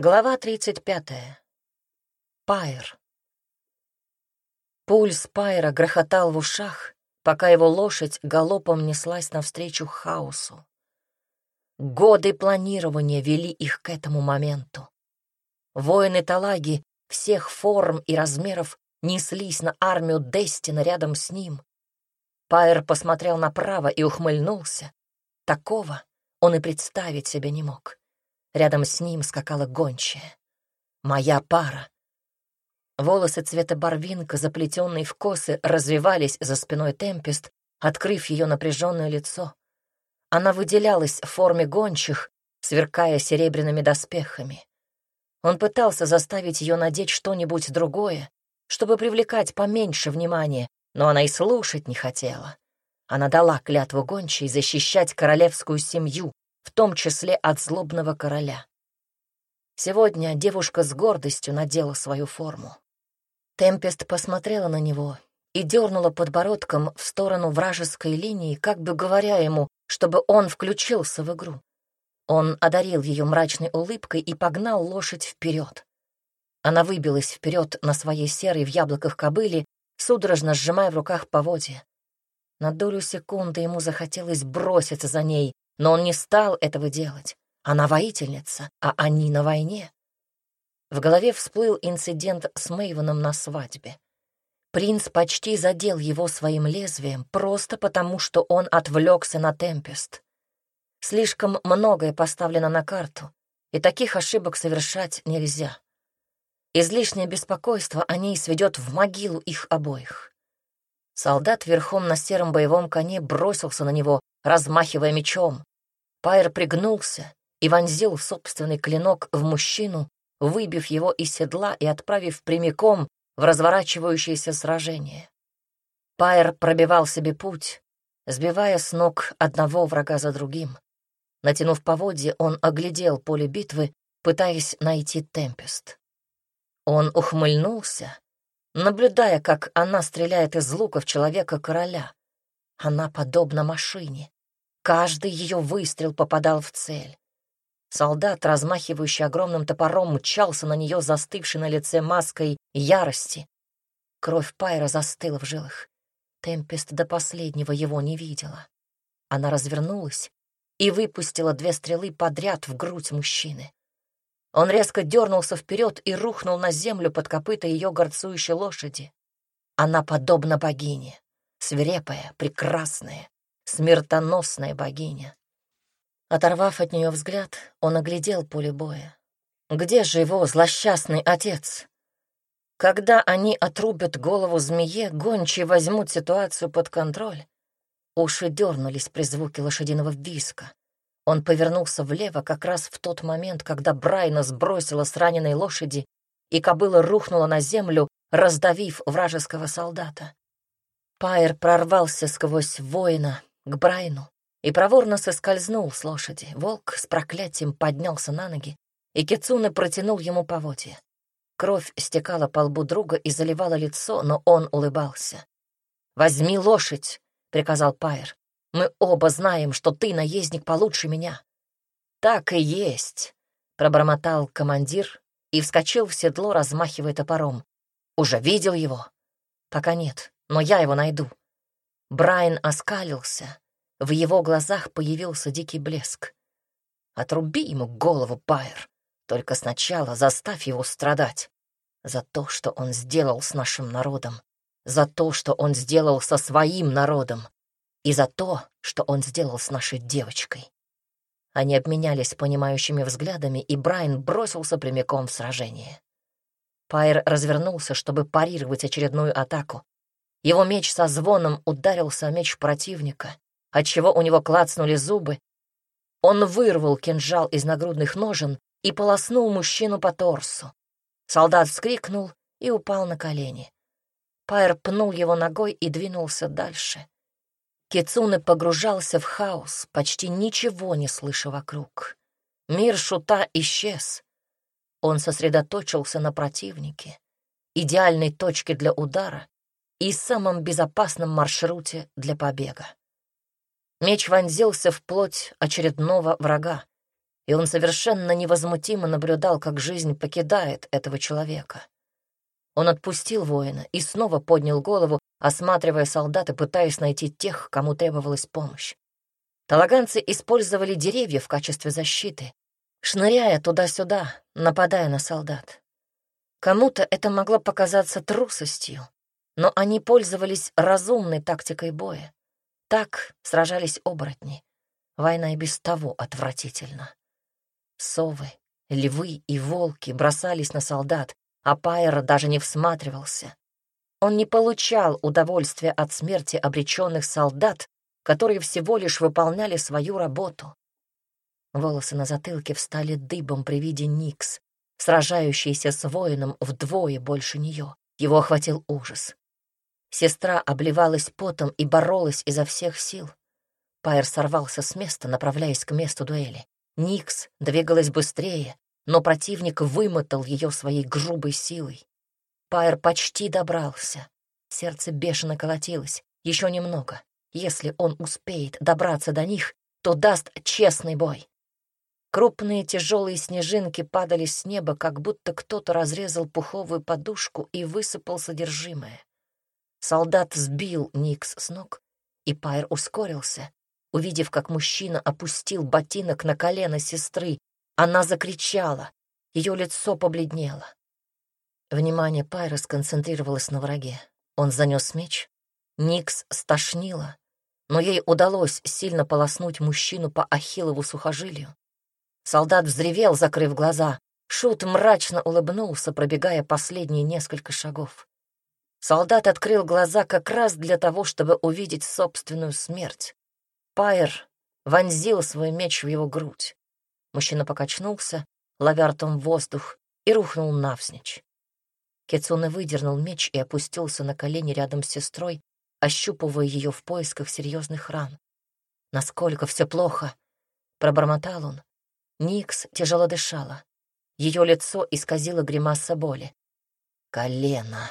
Глава 35. Пайр. Пульс Пайра грохотал в ушах, пока его лошадь галопом неслась навстречу хаосу. Годы планирования вели их к этому моменту. Воины Талаги всех форм и размеров неслись на армию Дестина рядом с ним. Пайр посмотрел направо и ухмыльнулся. Такого он и представить себе не мог. Рядом с ним скакала гончая. Моя пара. Волосы цвета барвинка, заплетенные в косы, развивались за спиной Темпест, открыв ее напряженное лицо. Она выделялась в форме гончих, сверкая серебряными доспехами. Он пытался заставить ее надеть что-нибудь другое, чтобы привлекать поменьше внимания, но она и слушать не хотела. Она дала клятву гончей защищать королевскую семью, том числе от злобного короля. Сегодня девушка с гордостью надела свою форму. Темпест посмотрела на него и дернула подбородком в сторону вражеской линии, как бы говоря ему, чтобы он включился в игру. Он одарил ее мрачной улыбкой и погнал лошадь вперед. Она выбилась вперед на своей серой в яблоках кобыле, судорожно сжимая в руках поводья. На долю секунды ему захотелось броситься за ней, но он не стал этого делать. Она воительница, а они на войне. В голове всплыл инцидент с Мэйвоном на свадьбе. Принц почти задел его своим лезвием просто потому, что он отвлекся на Темпест. Слишком многое поставлено на карту, и таких ошибок совершать нельзя. Излишнее беспокойство о ней сведет в могилу их обоих. Солдат верхом на сером боевом коне бросился на него, размахивая мечом. Пайер пригнулся и вонзил собственный клинок в мужчину, выбив его из седла и отправив прямиком в разворачивающееся сражение. Пайер пробивал себе путь, сбивая с ног одного врага за другим. Натянув поводье, он оглядел поле битвы, пытаясь найти Темпест. Он ухмыльнулся, наблюдая, как она стреляет из лука в человека-короля. Она подобна машине. Каждый ее выстрел попадал в цель. Солдат, размахивающий огромным топором, мчался на нее, застывший на лице маской ярости. Кровь Пайра застыла в жилах. Темпест до последнего его не видела. Она развернулась и выпустила две стрелы подряд в грудь мужчины. Он резко дернулся вперед и рухнул на землю под копыта ее горцующей лошади. Она подобна богине, свирепая, прекрасная, смертоносная богиня. Оторвав от нее взгляд, он оглядел поле боя. Где же его злосчастный отец? Когда они отрубят голову змее, гончие возьмут ситуацию под контроль. Уши дернулись при звуке лошадиного виска. Он повернулся влево как раз в тот момент, когда Брайна сбросила с раненой лошади, и кобыла рухнула на землю, раздавив вражеского солдата. Пайер прорвался сквозь воина, к Брайну и проворно соскользнул с лошади. Волк с проклятием поднялся на ноги, и Кицуне протянул ему поводья. Кровь стекала по лбу друга и заливала лицо, но он улыбался. «Возьми лошадь!» — приказал Пайер. «Мы оба знаем, что ты наездник получше меня». «Так и есть», — пробормотал командир и вскочил в седло, размахивая топором. «Уже видел его?» «Пока нет, но я его найду». Брайан оскалился. В его глазах появился дикий блеск. «Отруби ему голову, Пайер. Только сначала заставь его страдать. За то, что он сделал с нашим народом. За то, что он сделал со своим народом. И за то, что он сделал с нашей девочкой». Они обменялись понимающими взглядами, и Брайан бросился прямиком в сражение. Пайер развернулся, чтобы парировать очередную атаку, его меч со звоном ударился о меч противника, отчего у него клацнули зубы. Он вырвал кинжал из нагрудных ножен и полоснул мужчину по торсу. Солдат вскрикнул и упал на колени. Пайер пнул его ногой и двинулся дальше. Кицуне погружался в хаос, почти ничего не слыша вокруг. Мир шута исчез. Он сосредоточился на противнике, идеальной точке для удара, и самом безопасном маршруте для побега. Меч вонзился в плоть очередного врага. и он совершенно невозмутимо наблюдал, как жизнь покидает этого человека. Он отпустил воина и снова поднял голову, осматривая солдат и пытаясь найти тех, кому требовалась помощь. Талаганцы использовали деревья в качестве защиты, шныряя туда-сюда, нападая на солдат. Кому-то это могло показаться трусостью, но они пользовались разумной тактикой боя. Так сражались оборотни. Война и без того отвратительна. Совы, львы и волки бросались на солдат, а Пайер даже не всматривался. Он не получал удовольствия от смерти обреченных солдат, которые всего лишь выполняли свою работу. Волосы на затылке встали дыбом при виде Никс, сражающейся с воином вдвое больше нее. Его охватил ужас. Сестра обливалась потом и боролась изо всех сил. Пайер сорвался с места, направляясь к месту дуэли. Никс двигалась быстрее, но противник вымотал ее своей грубой силой. Пайер почти добрался. Сердце бешено колотилось. Еще немного. Если он успеет добраться до них, то даст честный бой. Крупные тяжелые снежинки падали с неба, как будто кто-то разрезал пуховую подушку и высыпал содержимое. Солдат сбил Никс с ног, и Пайер ускорился. Увидев, как мужчина опустил ботинок на колено сестры, она закричала, ее лицо побледнело. Внимание Пайра сконцентрировалось на враге. Он занес меч. Никс стошнила, но ей удалось сильно полоснуть мужчину по ахиллову сухожилию. Солдат взревел, закрыв глаза. Шут мрачно улыбнулся, пробегая последние несколько шагов. Солдат открыл глаза как раз для того, чтобы увидеть собственную смерть. Пайер вонзил свой меч в его грудь. Мужчина покачнулся, ловя ртом воздух, и рухнул навзничь. Кецуне выдернул меч и опустился на колени рядом с сестрой, ощупывая ее в поисках серьезных ран. «Насколько все плохо!» — пробормотал он, Никс тяжело дышала. Ее лицо исказило гримаса боли. «Колено!»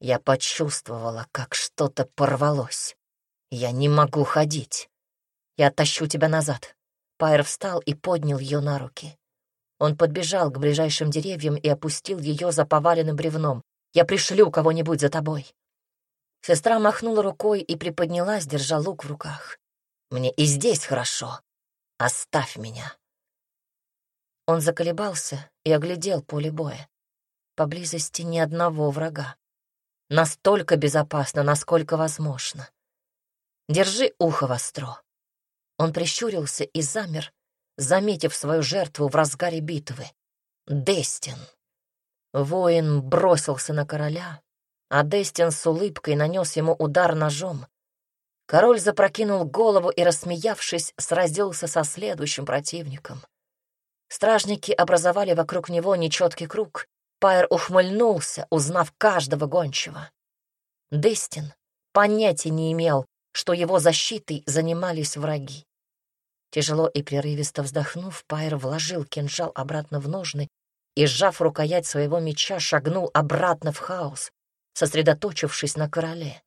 Я почувствовала, как что-то порвалось. Я не могу ходить. Я тащу тебя назад. Пайр встал и поднял ее на руки. Он подбежал к ближайшим деревьям и опустил ее за поваленным бревном. «Я пришлю кого-нибудь за тобой». Сестра махнула рукой и приподнялась, держа лук в руках. «Мне и здесь хорошо. Оставь меня». Он заколебался и оглядел поле боя. Поблизости ни одного врага. Настолько безопасно, насколько возможно. Держи ухо востро. Он прищурился и замер, заметив свою жертву в разгаре битвы. Дестин. Воин бросился на короля, а Дестин с улыбкой нанес ему удар ножом. Король запрокинул голову и, рассмеявшись, сразился со следующим противником. Стражники образовали вокруг него нечеткий круг. Пайер ухмыльнулся, узнав каждого гончего. Дестин понятия не имел, что его защитой занимались враги. Тяжело и прерывисто вздохнув, Пайер вложил кинжал обратно в ножны и, сжав рукоять своего меча, шагнул обратно в хаос, сосредоточившись на короле.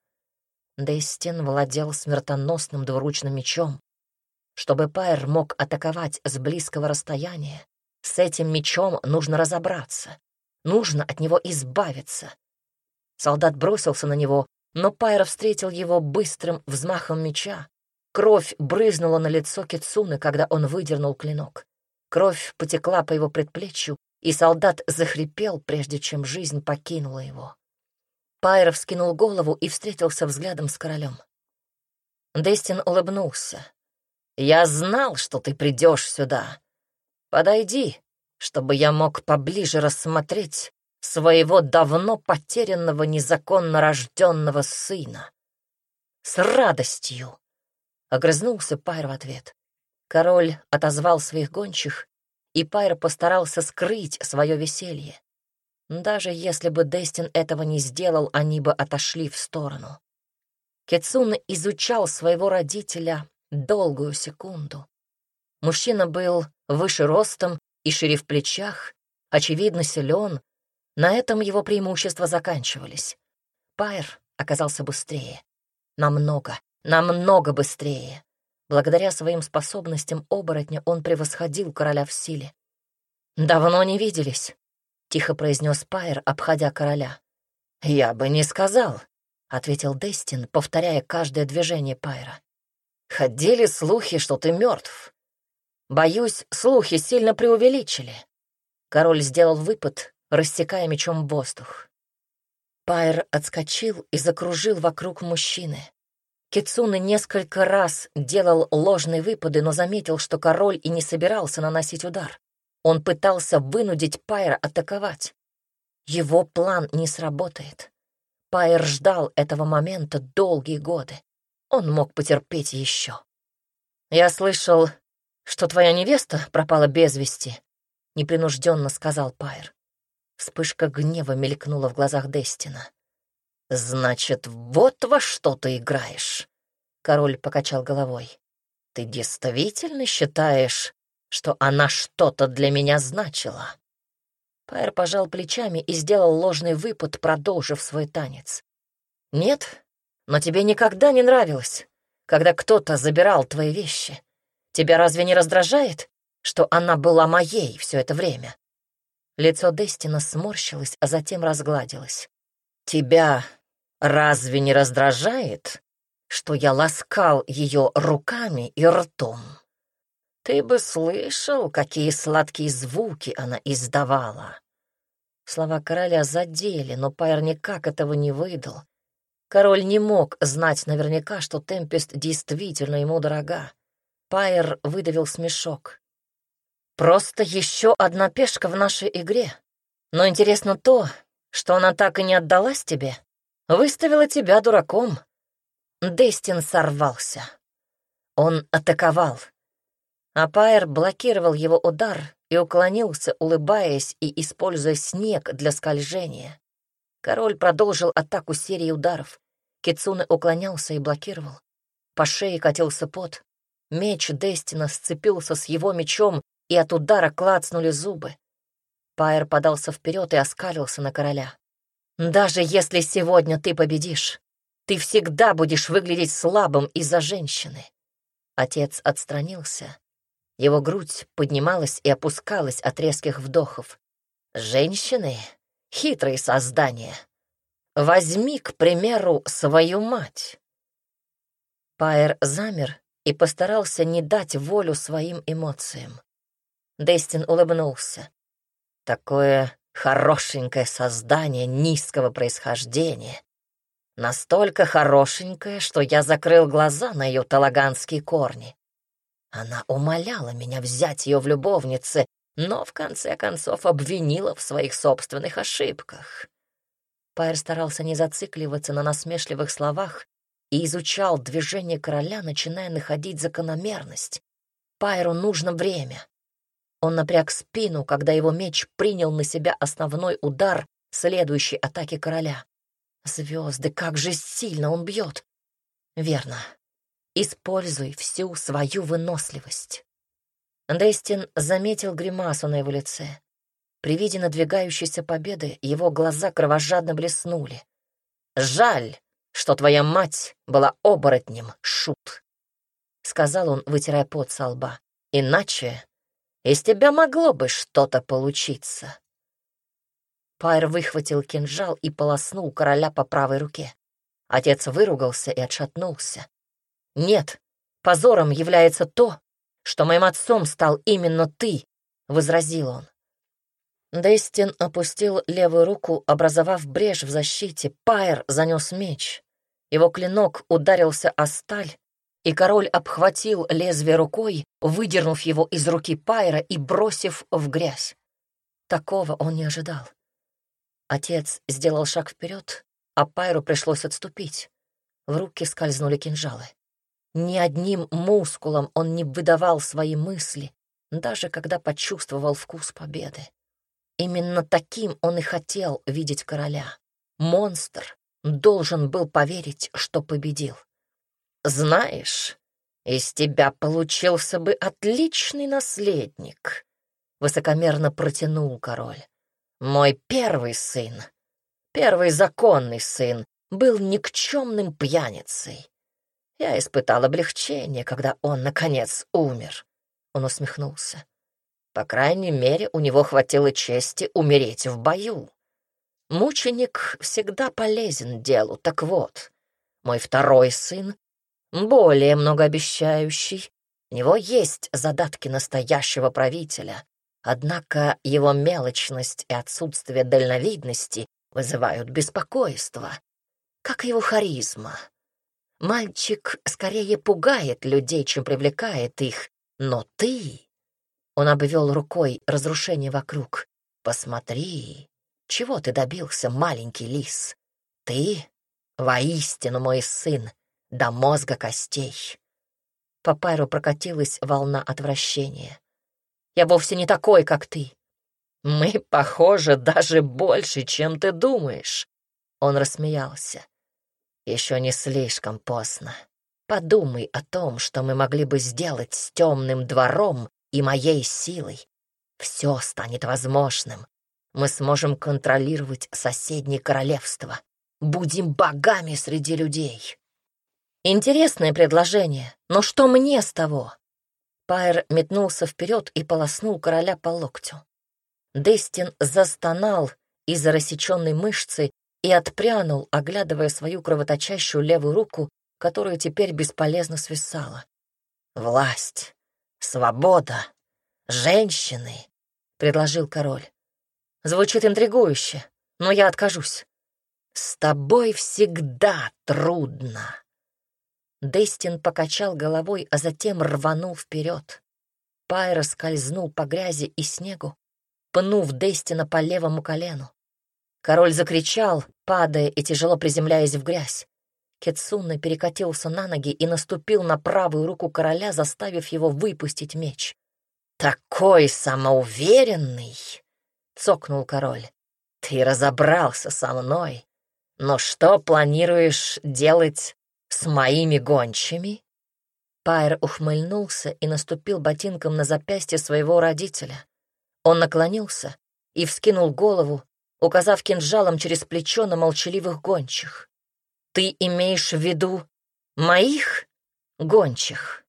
Дестин владел смертоносным двуручным мечом, чтобы Пайер мог атаковать с близкого расстояния, с этим мечом нужно разобраться. Нужно от него избавиться. Солдат бросился на него, но Пайер встретил его быстрым взмахом меча. Кровь брызнула на лицо Кицуны, когда он выдернул клинок. Кровь потекла по его предплечью, и солдат захрипел, прежде чем жизнь покинула его. Пайер вскинул голову и встретился взглядом с королем. Дестин улыбнулся. Я знал, что ты придешь сюда. Подойди, чтобы я мог поближе рассмотреть своего давно потерянного незаконно рожденного сына. С радостью!» — огрызнулся Пайр в ответ. Король отозвал своих гончих, и Пайр постарался скрыть свое веселье. Даже если бы Дестин этого не сделал, они бы отошли в сторону. Кецун изучал своего родителя долгую секунду. Мужчина был выше ростом и шире в плечах, очевидно силен. На этом его преимущества заканчивались. Пайер оказался быстрее. Намного, намного быстрее. Благодаря своим способностям оборотня он превосходил короля в силе. «Давно не виделись», — тихо произнес Пайер, обходя короля. «Я бы не сказал», — ответил Дестин, повторяя каждое движение Пайера. «Ходили слухи, что ты мертв. Боюсь, слухи сильно преувеличили». Король сделал выпад, рассекая мечом воздух. Пайер отскочил и закружил вокруг мужчины. Кицуны несколько раз делал ложные выпады, но заметил, что король и не собирался наносить удар. Он пытался вынудить Пайера атаковать. Его план не сработает. Пайер ждал этого момента долгие годы. Он мог потерпеть еще. «Я слышал, что твоя невеста пропала без вести», — непринужденно сказал Пайер. Вспышка гнева мелькнула в глазах Дестина. «Значит, вот во что ты играешь?» Король покачал головой. «Ты действительно считаешь, что она что-то для меня значила?» Пайер пожал плечами и сделал ложный выпад, продолжив свой танец. «Нет, но тебе никогда не нравилось, когда кто-то забирал твои вещи. Тебя разве не раздражает, что она была моей все это время?» Лицо Дестина сморщилось, а затем разгладилось. «Тебя Разве не раздражает, что я ласкал ее руками и ртом? Ты бы слышал, какие сладкие звуки она издавала. Слова короля задели, но Пайер никак этого не выдал. Король не мог знать наверняка, что Темпест действительно ему дорога. Пайер выдавил смешок. «Просто еще одна пешка в нашей игре. Но интересно то, что она так и не отдалась тебе. Выставила тебя дураком. Дестин сорвался. Он атаковал. А Пайер блокировал его удар и уклонился, улыбаясь и используя снег для скольжения. Король продолжил атаку серии ударов. Кицуны уклонялся и блокировал. По шее катился пот. Меч Дестина сцепился с его мечом, и от удара клацнули зубы. Пайер подался вперед и оскалился на короля. Даже если сегодня ты победишь, ты всегда будешь выглядеть слабым из-за женщины. Отец отстранился. Его грудь поднималась и опускалась от резких вдохов. Женщины — хитрые создания. Возьми, к примеру, свою мать. Пайер замер и постарался не дать волю своим эмоциям. Дестин улыбнулся. Такое Хорошенькое создание низкого происхождения. Настолько хорошенькое, что я закрыл глаза на ее талаганские корни. Она умоляла меня взять ее в любовницы, но в конце концов обвинила в своих собственных ошибках. Пайер старался не зацикливаться на насмешливых словах и изучал движение короля, начиная находить закономерность. Пайеру нужно время. Он напряг спину, когда его меч принял на себя основной удар следующей атаки короля. Звезды, как же сильно он бьет! Верно. Используй всю свою выносливость. Дестин заметил гримасу на его лице. При виде надвигающейся победы его глаза кровожадно блеснули. «Жаль, что твоя мать была оборотнем, шут», — сказал он, вытирая пот со лба. «Иначе из тебя могло бы что-то получиться. Пайр выхватил кинжал и полоснул короля по правой руке. Отец выругался и отшатнулся. «Нет, позором является то, что моим отцом стал именно ты», — возразил он. Дестин опустил левую руку, образовав брешь в защите. Пайр занес меч. Его клинок ударился о сталь, и король обхватил лезвие рукой, выдернув его из руки Пайра и бросив в грязь. Такого он не ожидал. Отец сделал шаг вперед, а Пайру пришлось отступить. В руки скользнули кинжалы. Ни одним мускулом он не выдавал свои мысли, даже когда почувствовал вкус победы. Именно таким он и хотел видеть короля. Монстр должен был поверить, что победил. «Знаешь, из тебя получился бы отличный наследник», — высокомерно протянул король. «Мой первый сын, первый законный сын, был никчемным пьяницей. Я испытал облегчение, когда он, наконец, умер. Он усмехнулся. По крайней мере, у него хватило чести умереть в бою. Мученик всегда полезен делу. Так вот, мой второй сын, более многообещающий, у него есть задатки настоящего правителя, однако его мелочность и отсутствие дальновидности вызывают беспокойство, как и его харизма. Мальчик скорее пугает людей, чем привлекает их, но ты... Он обвел рукой разрушение вокруг. Посмотри, чего ты добился, маленький лис? Ты воистину мой сын, до мозга костей. По Пайру прокатилась волна отвращения. Я вовсе не такой, как ты. Мы похожи даже больше, чем ты думаешь. Он рассмеялся. Еще не слишком поздно. Подумай о том, что мы могли бы сделать с темным двором и моей силой. Все станет возможным, мы сможем контролировать соседние королевства. Будем богами среди людей. Интересное предложение, но что мне с того? Пайр метнулся вперед и полоснул короля по локтю. Дестин застонал из-за рассеченной мышцы и отпрянул, оглядывая свою кровоточащую левую руку, которая теперь бесполезно свисала. «Власть, свобода, женщины», — предложил король. Звучит интригующе, но я откажусь. С тобой всегда трудно. Дестин покачал головой, а затем рванул вперед. Пайра скользнул по грязи и снегу, пнув Дестина по левому колену. Король закричал, падая и тяжело приземляясь в грязь. Кетсуна перекатился на ноги и наступил на правую руку короля, заставив его выпустить меч. «Такой самоуверенный!» Цокнул король. «Ты разобрался со мной, но что планируешь делать с моими гончими?» Пайр ухмыльнулся и наступил ботинком на запястье своего родителя. Он наклонился и вскинул голову, указав кинжалом через плечо на молчаливых гончих. «Ты имеешь в виду моих гончих?»